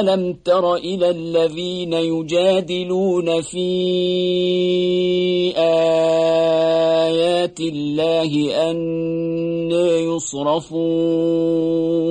ألم تر إلى الذين يجادلون في آيات الله أن يصرفون